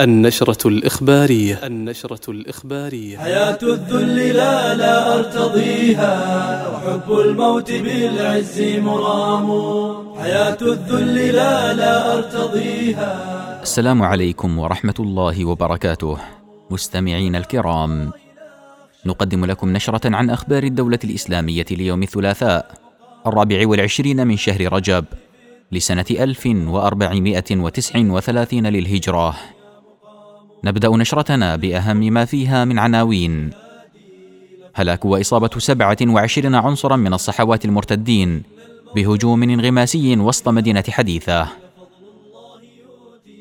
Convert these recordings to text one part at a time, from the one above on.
النشرة الإخبارية. النشرة الإخبارية. حياة الذل لا لا أرتضيها وحب الموت بالعز مرام. حياة الذل لا لا أرتضيها. السلام عليكم ورحمة الله وبركاته. مستمعين الكرام نقدم لكم نشرة عن أخبار الدولة الإسلامية ليوم الثلاثاء الرابع والعشرين من شهر رجب لسنة 1439 للهجرة. نبدأ نشرتنا بأهم ما فيها من عناوين. هلاك سبعة وعشرين عنصرا من الصحوات المرتدين بهجوم انغماسي وسط مدينة حديثة.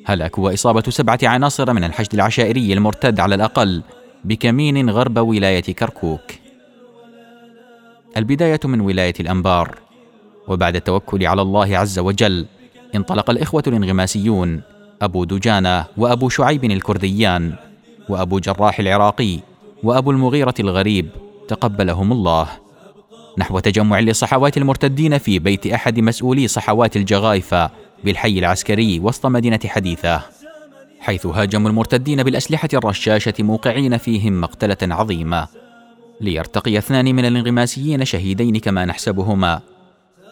هلاك وإصابة سبعة عناصر من الحشد العشائري المرتد على الأقل بكمين غرب ولاية كركوك. البداية من ولاية الأنبار. وبعد التوكل على الله عز وجل انطلق الإخوة الانغماسيون أبو دجانة وأبو شعيب الكرديان وأبو جراح العراقي وأبو المغيرة الغريب تقبلهم الله. نحو تجمع لصحوات المرتدين في بيت أحد مسؤولي صحوات الجغايفة بالحي العسكري وسط مدينة حديثة حيث هاجموا المرتدين بالأسلحة الرشاشة موقعين فيهم مقتلة عظيمة. ليرتقي اثنان من الانغماسيين شهيدين كما نحسبهما.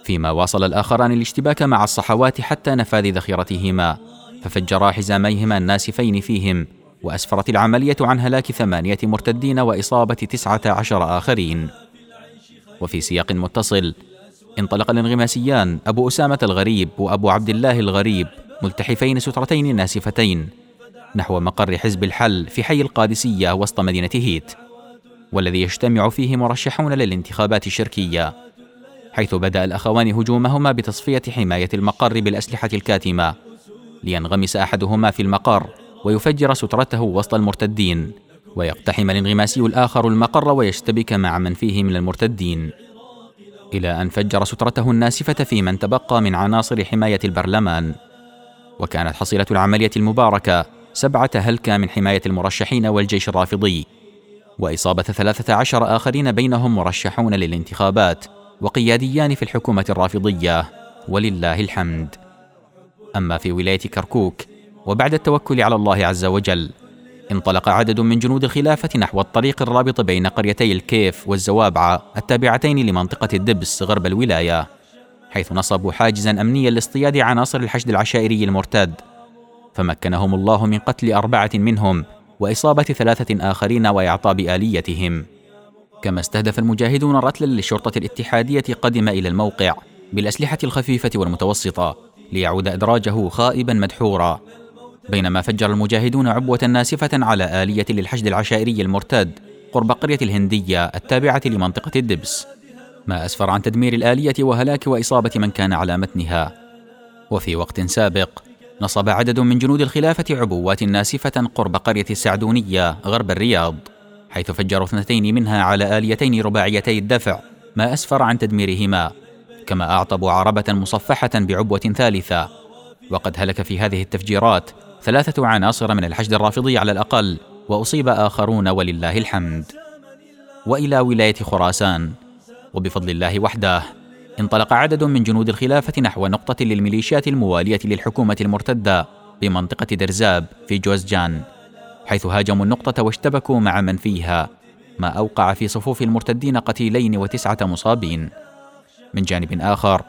فيما واصل الآخران الاشتباك مع الصحوات حتى نفاذ ذخيرتهما. ففجرا حزاميهما الناسفين فيهم وأسفرت العملية عن هلاك ثمانية مرتدين وإصابة تسعة عشر آخرين. وفي سياق متصل انطلق الانغماسيان أبو أسامة الغريب وأبو عبد الله الغريب ملتحفين سترتين ناسفتين نحو مقر حزب الحل في حي القادسية وسط مدينة هيت والذي يجتمع فيه مرشحون للانتخابات الشركية حيث بدأ الأخوان هجومهما بتصفية حماية المقر بالأسلحة الكاتمة. لينغمس أحدهما في المقر ويفجر سترته وسط المرتدين ويقتحم الانغماسي الآخر المقر ويشتبك مع من فيه من المرتدين. إلى أن فجر سترته الناسفة في من تبقى من عناصر حماية البرلمان. وكانت حصيلة العملية المباركة سبعة هلكة من حماية المرشحين والجيش الرافضي. وإصابة ثلاثة عشر آخرين بينهم مرشحون للانتخابات وقياديان في الحكومة الرافضية. ولله الحمد. أما في ولاية كركوك وبعد التوكل على الله عز وجل انطلق عدد من جنود الخلافة نحو الطريق الرابط بين قريتي الكيف والزوابعة التابعتين لمنطقة الدبس غرب الولاية حيث نصبوا حاجزا أمنيا لاصطياد عناصر الحشد العشائري المرتد فمكنهم الله من قتل أربعة منهم وإصابة ثلاثة آخرين وإعطاب آليتهم. كما استهدف المجاهدون رتلا للشرطة الاتحادية قدم إلى الموقع بالأسلحة الخفيفة والمتوسطة. ليعود إدراجه خائبا مدحورا. بينما فجر المجاهدون عبوة ناسفة على آلية للحشد العشائري المرتد قرب قرية الهندية التابعة لمنطقة الدبس. ما أسفر عن تدمير الآلية وهلاك وإصابة من كان على متنها. وفي وقت سابق نصب عدد من جنود الخلافة عبوات ناسفة قرب قرية السعدونية غرب الرياض حيث فجروا اثنتين منها على آليتين رباعيتي الدفع. ما أسفر عن تدميرهما. كما أعطبوا عربة مصفحة بعبوة ثالثة. وقد هلك في هذه التفجيرات ثلاثة عناصر من الحشد الرافضي على الأقل وأصيب آخرون ولله الحمد. وإلى ولاية خراسان. وبفضل الله وحده انطلق عدد من جنود الخلافة نحو نقطة للميليشيات الموالية للحكومة المرتدة بمنطقة درزاب في جوزجان حيث هاجموا النقطة واشتبكوا مع من فيها ما أوقع في صفوف المرتدين قتيلين وتسعة مصابين. من جانب آخر.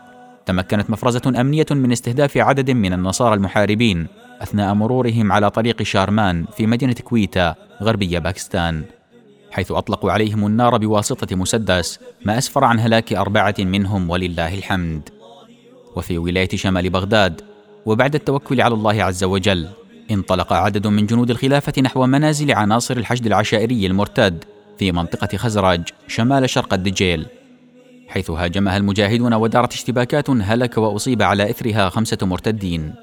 تمكنت مفرزة أمنية من استهداف عدد من النصارى المحاربين أثناء مرورهم على طريق شارمان في مدينة كويتا غربية باكستان. حيث أطلقوا عليهم النار بواسطة مسدس ما أسفر عن هلاك أربعة منهم ولله الحمد. وفي ولاية شمال بغداد وبعد التوكل على الله عز وجل انطلق عدد من جنود الخلافة نحو منازل عناصر الحشد العشائري المرتد في منطقة خزرج شمال شرق الدجيل. حيث هاجمها المجاهدون ودارت اشتباكات هلك وأصيب على إثرها خمسة مرتدين.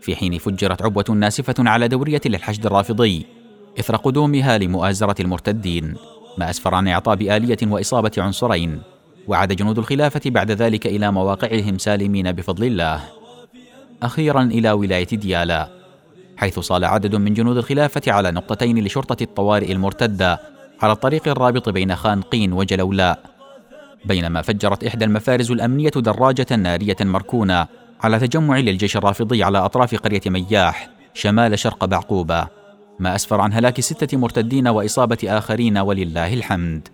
في حين فجرت عبوة ناسفة على دورية للحشد الرافضي إثر قدومها لمؤازرة المرتدين ما أسفر عن إعطاب آلية وإصابة عنصرين وعاد جنود الخلافة بعد ذلك إلى مواقعهم سالمين بفضل الله. أخيرا إلى ولاية ديالا حيث صال عدد من جنود الخلافة على نقطتين لشرطة الطوارئ المرتدة على الطريق الرابط بين خانقين وجلولاء. بينما فجرت إحدى المفارز الأمنية دراجة نارية مركونة على تجمع للجيش الرافضي على أطراف قرية مياح شمال شرق بعقوبة ما أسفر عن هلاك ستة مرتدين وإصابة آخرين ولله الحمد.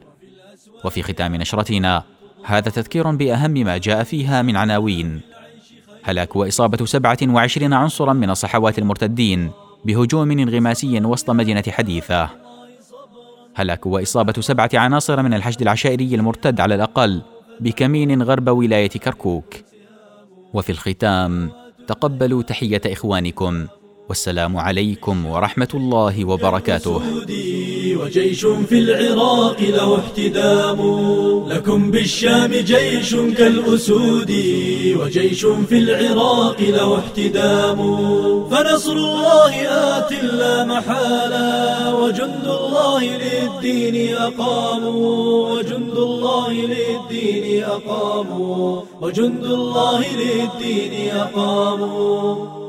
وفي ختام نشرتنا هذا تذكير بأهم ما جاء فيها من عناوين هلاك سبعة وعشرين عنصرا من الصحوات المرتدين بهجوم انغماسي وسط مدينة حديثة. هلاك وإصابة سبعة عناصر من الحشد العشائري المرتد على الأقل بكمين غرب ولاية كركوك. وفي الختام تقبلوا تحية إخوانكم. والسلام عليكم ورحمة الله وبركاته. وجيش في العراق له احتدام. لكم بالشام جيش كالأسود وجيش في العراق له احتدام. فنصر الله آت لا محالة وجند الله للدين أقاموا وجند الله للدين أقاموا وجند الله للدين أقاموا